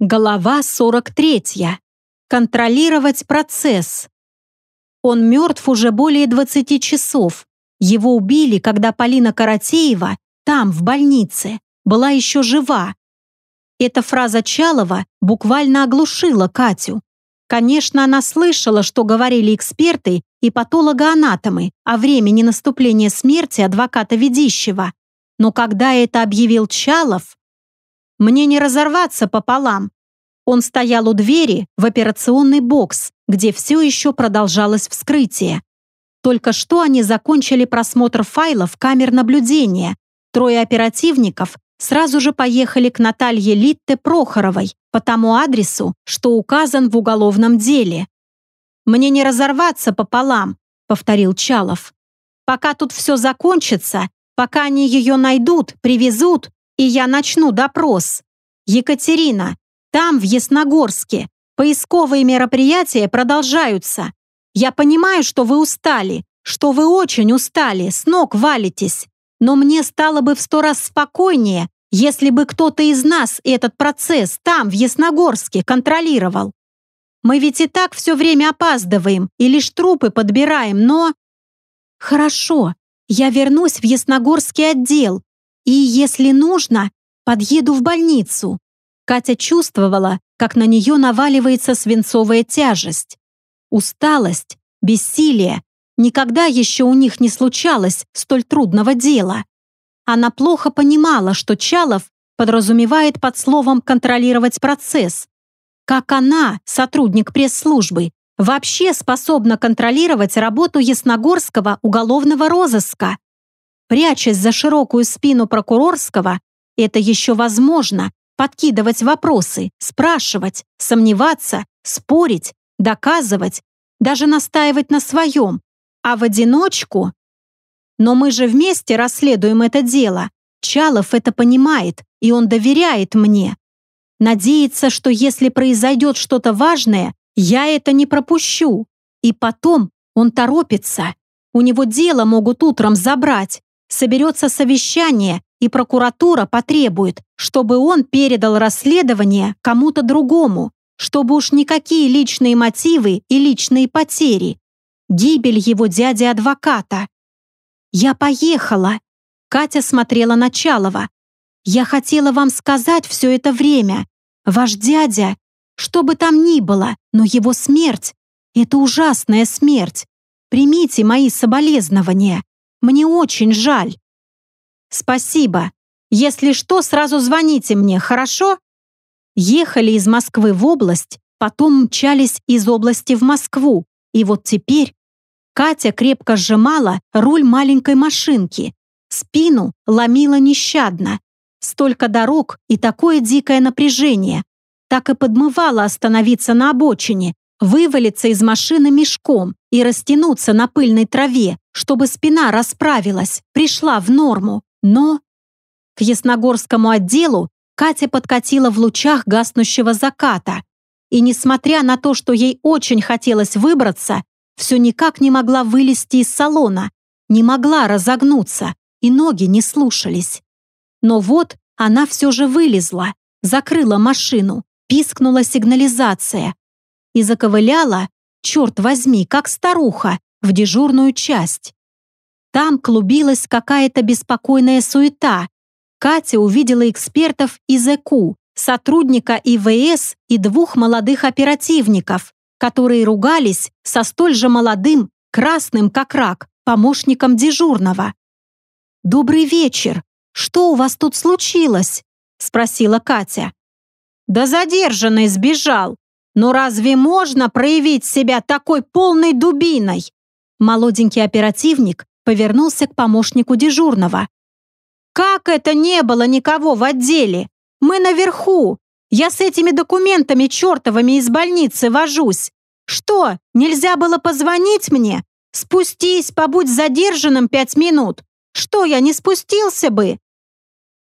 Голова 43. Контролировать процесс. Он мертв уже более 20 часов. Его убили, когда Полина Каратеева, там, в больнице, была еще жива. Эта фраза Чалова буквально оглушила Катю. Конечно, она слышала, что говорили эксперты и патологоанатомы о времени наступления смерти адвоката Ведищева. Но когда это объявил Чалов, мне не разорваться пополам. Он стоял у двери в операционный бокс, где все еще продолжалось вскрытие. Только что они закончили просмотр файлов камер наблюдения. Трое оперативников сразу же поехали к Наталье Литте Прохоровой по тому адресу, что указан в уголовном деле. «Мне не разорваться пополам», — повторил Чалов. «Пока тут все закончится, пока они ее найдут, привезут, и я начну допрос. Екатерина, там, в Ясногорске, поисковые мероприятия продолжаются. Я понимаю, что вы устали, что вы очень устали, с ног валитесь. Но мне стало бы в сто раз спокойнее, если бы кто-то из нас этот процесс там, в Ясногорске, контролировал. Мы ведь и так все время опаздываем и лишь трупы подбираем, но... Хорошо, я вернусь в Ясногорский отдел, и, если нужно, подъеду в больницу. Катя чувствовала, как на нее наваливается свинцовая тяжесть. Усталость, бессилие. Никогда еще у них не случалось столь трудного дела. Она плохо понимала, что Чалов подразумевает под словом «контролировать процесс». Как она, сотрудник пресс-службы, вообще способна контролировать работу Ясногорского уголовного розыска? Прячась за широкую спину прокурорского, это еще возможно, подкидывать вопросы, спрашивать, сомневаться, спорить, доказывать, даже настаивать на своем. А в одиночку? Но мы же вместе расследуем это дело. Чалов это понимает, и он доверяет мне. Надеется, что если произойдет что-то важное, я это не пропущу. И потом он торопится. У него дело могут утром забрать, соберется совещание, и прокуратура потребует, чтобы он передал расследование кому-то другому, чтобы уж никакие личные мотивы и личные потери. Гибель его дяди-адвоката. «Я поехала!» Катя смотрела на Чалова. «Я хотела вам сказать все это время. Ваш дядя, что бы там ни было, но его смерть — это ужасная смерть. Примите мои соболезнования. Мне очень жаль». «Спасибо. Если что, сразу звоните мне, хорошо?» Ехали из Москвы в область, потом мчались из области в Москву, и вот теперь Катя крепко сжимала руль маленькой машинки, спину ломила нещадно. Столько дорог и такое дикое напряжение. Так и подмывало остановиться на обочине, вывалиться из машины мешком и растянуться на пыльной траве, чтобы спина расправилась, пришла в норму. Но к Ясногорскому отделу Катя подкатила в лучах гаснущего заката. И несмотря на то, что ей очень хотелось выбраться, все никак не могла вылезти из салона, не могла разогнуться, и ноги не слушались. Но вот она все же вылезла, закрыла машину, пискнула сигнализация, и заковыляла, черт возьми, как старуха, в дежурную часть. Там клубилась какая-то беспокойная суета. Катя увидела экспертов из ЭКУ, сотрудника ИВС и двух молодых оперативников, которые ругались со столь же молодым, красным как рак, помощником дежурного. «Добрый вечер! Что у вас тут случилось?» – спросила Катя. «Да задержанный сбежал!» Но разве можно проявить себя такой полной дубиной? Молоденький оперативник повернулся к помощнику дежурного. Как это не было никого в отделе? Мы наверху. Я с этими документами чертовыми из больницы вожусь. Что, нельзя было позвонить мне? Спустись, побудь задержанным пять минут. Что, я не спустился бы?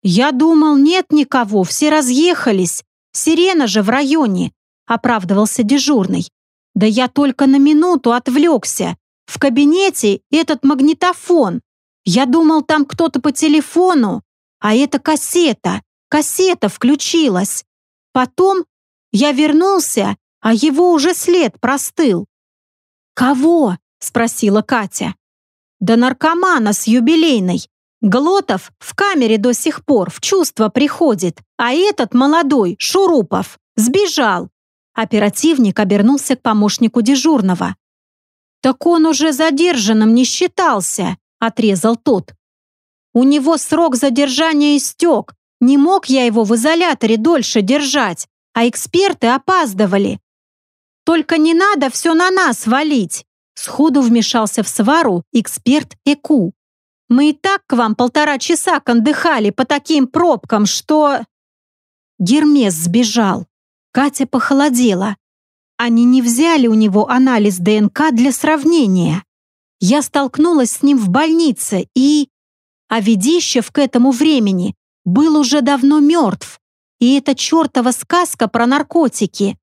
Я думал, нет никого, все разъехались. Сирена же в районе оправдывался дежурный. Да я только на минуту отвлекся. В кабинете этот магнитофон. Я думал, там кто-то по телефону, а это кассета. Кассета включилась. Потом Я вернулся, а его уже след простыл». «Кого?» — спросила Катя. «Да наркомана с юбилейной. Глотов в камере до сих пор в чувство приходит, а этот молодой, Шурупов, сбежал. Оперативник обернулся к помощнику дежурного. «Так он уже задержанным не считался», — отрезал тот. «У него срок задержания истек. Не мог я его в изоляторе дольше держать, а эксперты опаздывали. Только не надо все на нас валить», — сходу вмешался в свару эксперт ЭКУ. Мы и так к вам полтора часа кондыхали по таким пробкам, что...» Гермес сбежал. Катя похолодела. Они не взяли у него анализ ДНК для сравнения. Я столкнулась с ним в больнице и... А Ведищев к этому времени был уже давно мертв. И эта чертова сказка про наркотики.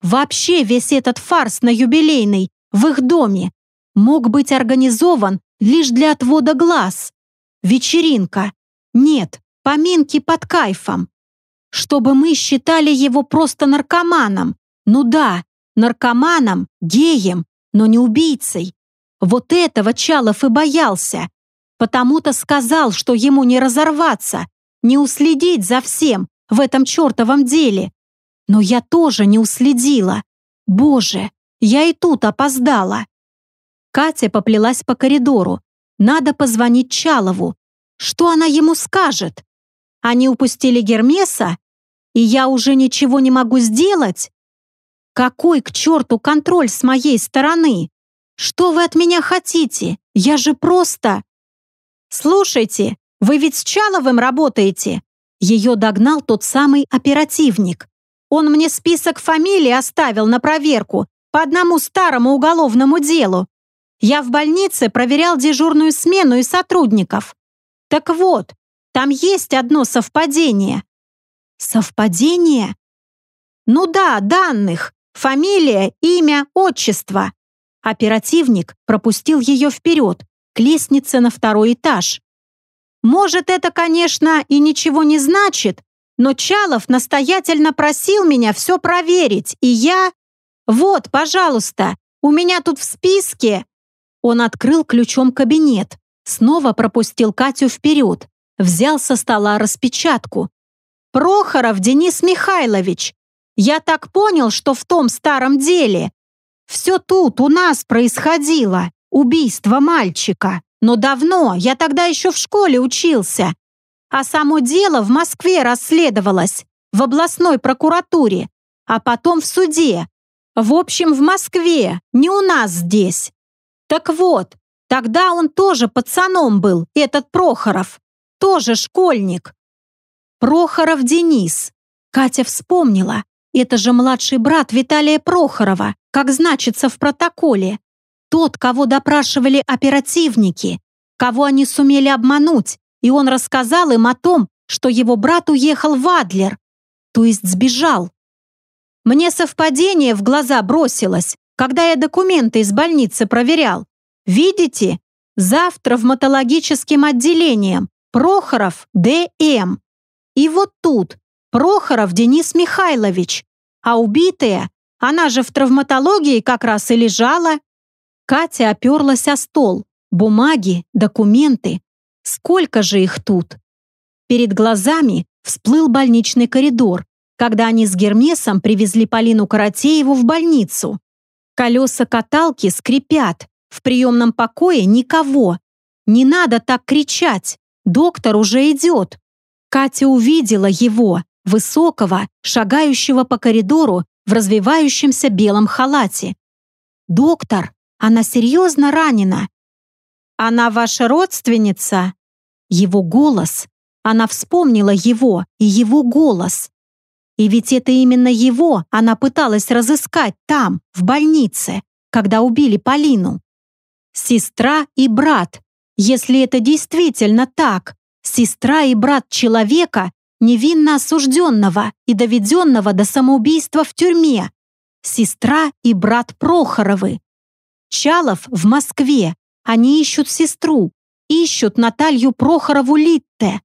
Вообще весь этот фарс на юбилейный в их доме мог быть организован лишь для отвода глаз. Вечеринка. Нет, поминки под кайфом. Чтобы мы считали его просто наркоманом. Ну да, наркоманом, геем, но не убийцей. Вот этого Чалов и боялся. Потому-то сказал, что ему не разорваться, не уследить за всем в этом чертовом деле. Но я тоже не уследила. Боже, я и тут опоздала. Катя поплелась по коридору. Надо позвонить Чалову. Что она ему скажет? Они упустили Гермеса? И я уже ничего не могу сделать? Какой к черту контроль с моей стороны? Что вы от меня хотите? Я же просто... Слушайте, вы ведь с Чаловым работаете? Ее догнал тот самый оперативник. Он мне список фамилий оставил на проверку по одному старому уголовному делу. Я в больнице проверял дежурную смену и сотрудников. Так вот, там есть одно совпадение. Совпадение? Ну да, данных. Фамилия, имя, отчество. Оперативник пропустил ее вперед, к лестнице на второй этаж. Может, это, конечно, и ничего не значит, но Чалов настоятельно просил меня все проверить, и я... Вот, пожалуйста, у меня тут в списке он открыл ключом кабинет, снова пропустил Катю вперед, взял со стола распечатку. «Прохоров Денис Михайлович, я так понял, что в том старом деле. Все тут у нас происходило, убийство мальчика. Но давно, я тогда еще в школе учился. А само дело в Москве расследовалось, в областной прокуратуре, а потом в суде. В общем, в Москве, не у нас здесь. Так вот, тогда он тоже пацаном был, этот Прохоров. Тоже школьник. Прохоров Денис. Катя вспомнила. Это же младший брат Виталия Прохорова, как значится в протоколе. Тот, кого допрашивали оперативники, кого они сумели обмануть, и он рассказал им о том, что его брат уехал в Адлер, то есть сбежал. Мне совпадение в глаза бросилось, когда я документы из больницы проверял. Видите? Завтра Завтравматологическим отделением. Прохоров Д.М. И вот тут Прохоров Денис Михайлович. А убитая, она же в травматологии как раз и лежала. Катя оперлась о стол. Бумаги, документы. Сколько же их тут? Перед глазами всплыл больничный коридор, когда они с Гермесом привезли Полину Каратееву в больницу. Колеса каталки скрипят. В приемном покое никого. Не надо так кричать. Доктор уже идет. Катя увидела его, высокого, шагающего по коридору в развивающемся белом халате. «Доктор, она серьезно ранена?» «Она ваша родственница?» Его голос. Она вспомнила его и его голос. И ведь это именно его она пыталась разыскать там, в больнице, когда убили Полину. Сестра и брат. Если это действительно так, сестра и брат человека, невинно осужденного и доведенного до самоубийства в тюрьме. Сестра и брат Прохоровы. Чалов в Москве. Они ищут сестру. Ищут Наталью Прохорову Литте.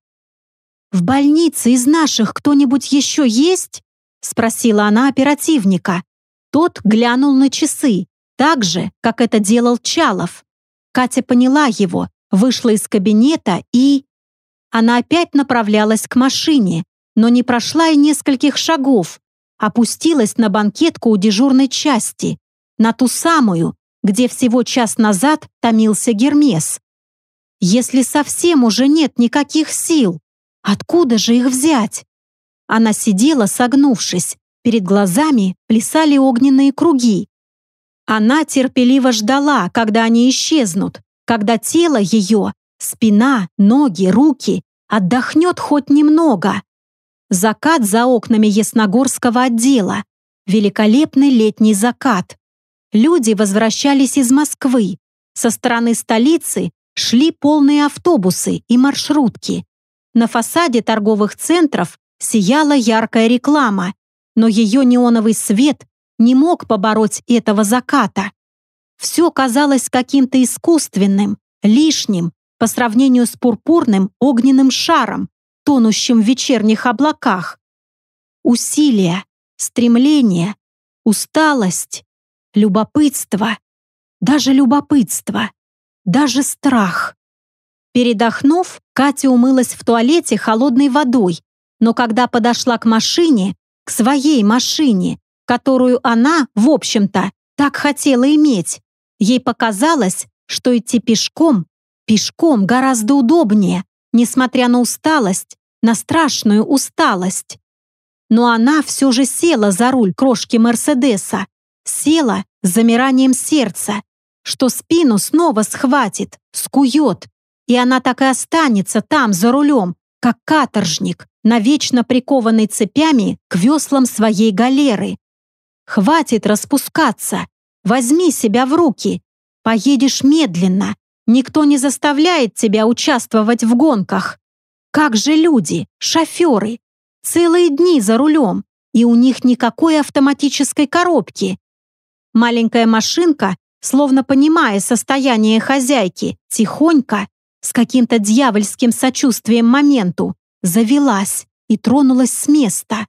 В больнице из наших кто-нибудь еще есть? — спросила она оперативника. Тот глянул на часы, так же, как это делал Чалов. Катя поняла его, вышла из кабинета и... Она опять направлялась к машине, но не прошла и нескольких шагов, опустилась на банкетку у дежурной части, на ту самую, где всего час назад томился Гермес. Если совсем уже нет никаких сил, откуда же их взять? Она сидела, согнувшись, перед глазами плясали огненные круги. Она терпеливо ждала, когда они исчезнут, когда тело ее, спина, ноги, руки отдохнет хоть немного. Закат за окнами Ясногорского отдела. Великолепный летний закат. Люди возвращались из Москвы. Со стороны столицы шли полные автобусы и маршрутки. На фасаде торговых центров сияла яркая реклама, но ее неоновый свет не мог побороть этого заката. Все казалось каким-то искусственным, лишним по сравнению с пурпурным огненным шаром, тонущим в вечерних облаках. Усилия, стремление, усталость, любопытство, даже любопытство, даже страх. Передохнув, Катя умылась в туалете холодной водой, но когда подошла к машине, к своей машине, которую она, в общем-то, так хотела иметь, ей показалось, что идти пешком, пешком гораздо удобнее, несмотря на усталость, на страшную усталость. Но она все же села за руль крошки Мерседеса, села с замиранием сердца, что спину снова схватит, скует, и она так и останется там, за рулем, как каторжник, навечно прикованный цепями к веслам своей галеры. Хватит распускаться, возьми себя в руки, поедешь медленно, никто не заставляет тебя участвовать в гонках. Как же люди, шоферы, целые дни за рулем, и у них никакой автоматической коробки. Маленькая машинка, словно понимая состояние хозяйки, тихонько, с каким-то дьявольским сочувствием моменту, завелась и тронулась с места.